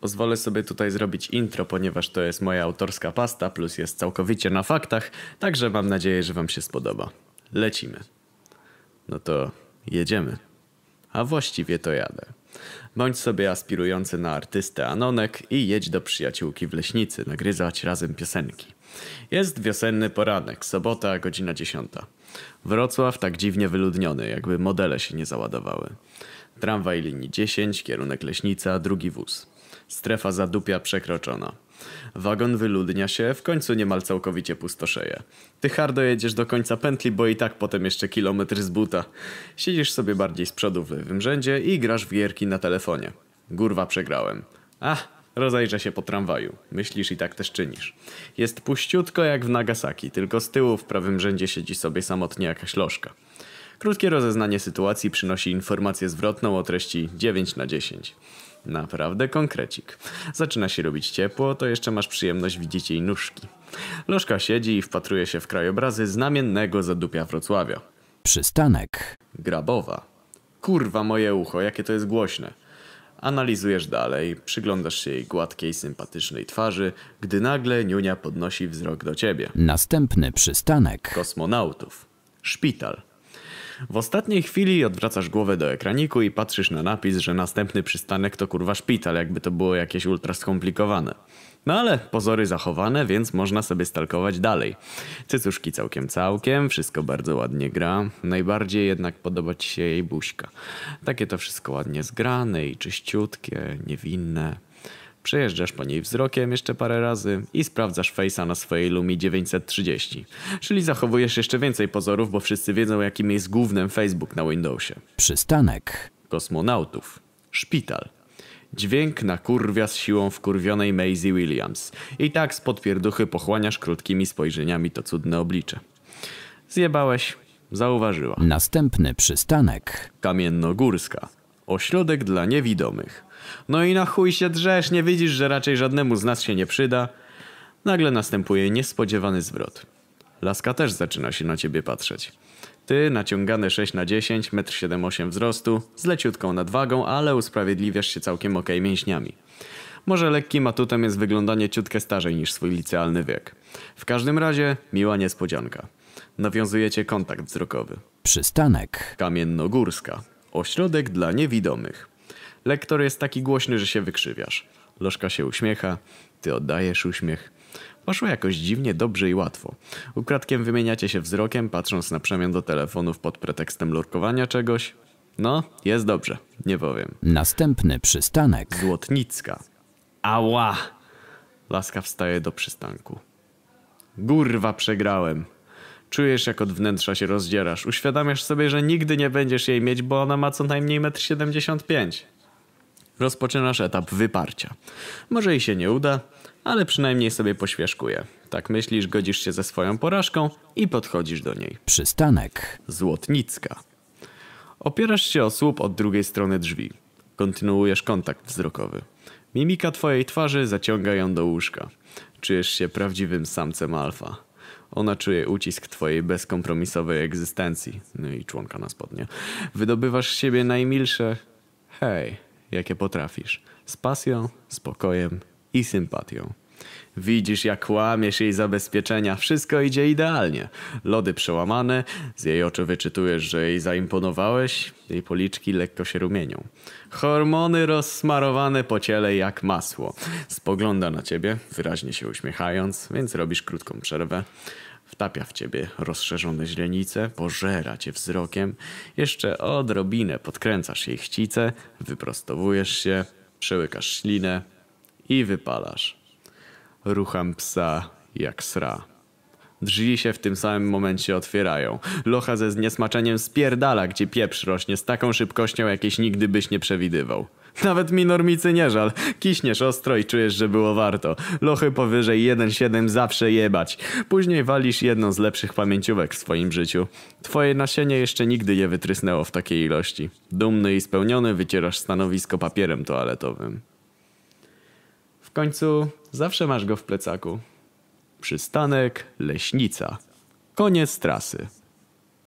Pozwolę sobie tutaj zrobić intro, ponieważ to jest moja autorska pasta, plus jest całkowicie na faktach, także mam nadzieję, że wam się spodoba. Lecimy. No to jedziemy. A właściwie to jadę. Bądź sobie aspirujący na artystę Anonek i jedź do przyjaciółki w Leśnicy nagryzać razem piosenki. Jest wiosenny poranek, sobota, godzina dziesiąta. Wrocław tak dziwnie wyludniony, jakby modele się nie załadowały. Tramwaj linii 10, kierunek Leśnica, drugi wóz. Strefa zadupia przekroczona. Wagon wyludnia się, w końcu niemal całkowicie pustoszeje. Ty hardo jedziesz do końca pętli, bo i tak potem jeszcze kilometr z buta. Siedzisz sobie bardziej z przodu w lewym rzędzie i grasz w gierki na telefonie. Gurwa przegrałem. Ach, rozejrzę się po tramwaju. Myślisz i tak też czynisz. Jest puściutko jak w Nagasaki, tylko z tyłu w prawym rzędzie siedzi sobie samotnie jakaś lożka. Krótkie rozeznanie sytuacji przynosi informację zwrotną o treści 9 na 10. Naprawdę konkrecik. Zaczyna się robić ciepło, to jeszcze masz przyjemność widzieć jej nóżki. Lożka siedzi i wpatruje się w krajobrazy znamiennego zadupia Wrocławia. Przystanek. Grabowa. Kurwa moje ucho, jakie to jest głośne. Analizujesz dalej, przyglądasz się jej gładkiej, sympatycznej twarzy, gdy nagle Niunia podnosi wzrok do ciebie. Następny przystanek. Kosmonautów. Szpital. W ostatniej chwili odwracasz głowę do ekraniku i patrzysz na napis, że następny przystanek to kurwa szpital, jakby to było jakieś ultra skomplikowane. No ale pozory zachowane, więc można sobie stalkować dalej. Cycuszki całkiem całkiem, wszystko bardzo ładnie gra. Najbardziej jednak podoba ci się jej buźka. Takie to wszystko ładnie zgrane i czyściutkie, niewinne. Przejeżdżasz po niej wzrokiem jeszcze parę razy i sprawdzasz face'a na swojej Lumi 930. Czyli zachowujesz jeszcze więcej pozorów, bo wszyscy wiedzą jakim jest głównym Facebook na Windowsie. Przystanek. Kosmonautów. Szpital. Dźwięk na kurwia z siłą wkurwionej Maisie Williams. I tak spod pierduchy pochłaniasz krótkimi spojrzeniami to cudne oblicze. Zjebałeś. Zauważyła. Następny przystanek. Kamiennogórska. Ośrodek dla niewidomych. No i na chuj się drzesz, nie widzisz, że raczej żadnemu z nas się nie przyda. Nagle następuje niespodziewany zwrot. Laska też zaczyna się na ciebie patrzeć. Ty, naciągane 6 na 10, 1,78 m wzrostu, z leciutką nadwagą, ale usprawiedliwiasz się całkiem okej mięśniami. Może lekkim atutem jest wyglądanie ciutkę starzej niż swój licealny wiek. W każdym razie miła niespodzianka. Nawiązujecie kontakt wzrokowy. Przystanek. Kamiennogórska. Ośrodek dla niewidomych. Lektor jest taki głośny, że się wykrzywiasz. Lożka się uśmiecha, ty oddajesz uśmiech. Poszło jakoś dziwnie dobrze i łatwo. Ukradkiem wymieniacie się wzrokiem, patrząc na przemian do telefonów pod pretekstem lurkowania czegoś. No, jest dobrze, nie powiem. Następny przystanek. Złotnicka. Ała! Laska wstaje do przystanku. Gurwa, przegrałem. Czujesz, jak od wnętrza się rozdzierasz. Uświadamiasz sobie, że nigdy nie będziesz jej mieć, bo ona ma co najmniej 1,75 m. Rozpoczynasz etap wyparcia. Może i się nie uda, ale przynajmniej sobie poświeżkuje. Tak myślisz, godzisz się ze swoją porażką i podchodzisz do niej. Przystanek. Złotnicka. Opierasz się o słup od drugiej strony drzwi. Kontynuujesz kontakt wzrokowy. Mimika twojej twarzy zaciąga ją do łóżka. Czujesz się prawdziwym samcem alfa. Ona czuje ucisk twojej bezkompromisowej egzystencji. No i członka na spodnie. Wydobywasz z siebie najmilsze hej, jakie potrafisz. Z pasją, spokojem i sympatią. Widzisz, jak łamiesz jej zabezpieczenia. Wszystko idzie idealnie. Lody przełamane, z jej oczu wyczytujesz, że jej zaimponowałeś. Jej policzki lekko się rumienią. Hormony rozsmarowane po ciele jak masło. Spogląda na ciebie, wyraźnie się uśmiechając, więc robisz krótką przerwę. Wtapia w ciebie rozszerzone źrenice, pożera cię wzrokiem. Jeszcze odrobinę podkręcasz jej chcice, wyprostowujesz się, przełykasz ślinę i wypalasz. Rucham psa jak sra. Drzwi się w tym samym momencie otwierają. Locha ze zniesmaczeniem spierdala, gdzie pieprz rośnie z taką szybkością, jakiejś nigdy byś nie przewidywał. Nawet mi normicy nie żal. Kiśniesz ostro i czujesz, że było warto. Lochy powyżej 1,7 zawsze jebać. Później walisz jedną z lepszych pamięciówek w swoim życiu. Twoje nasienie jeszcze nigdy nie wytrysnęło w takiej ilości. Dumny i spełniony wycierasz stanowisko papierem toaletowym. W końcu zawsze masz go w plecaku. Przystanek Leśnica. Koniec trasy.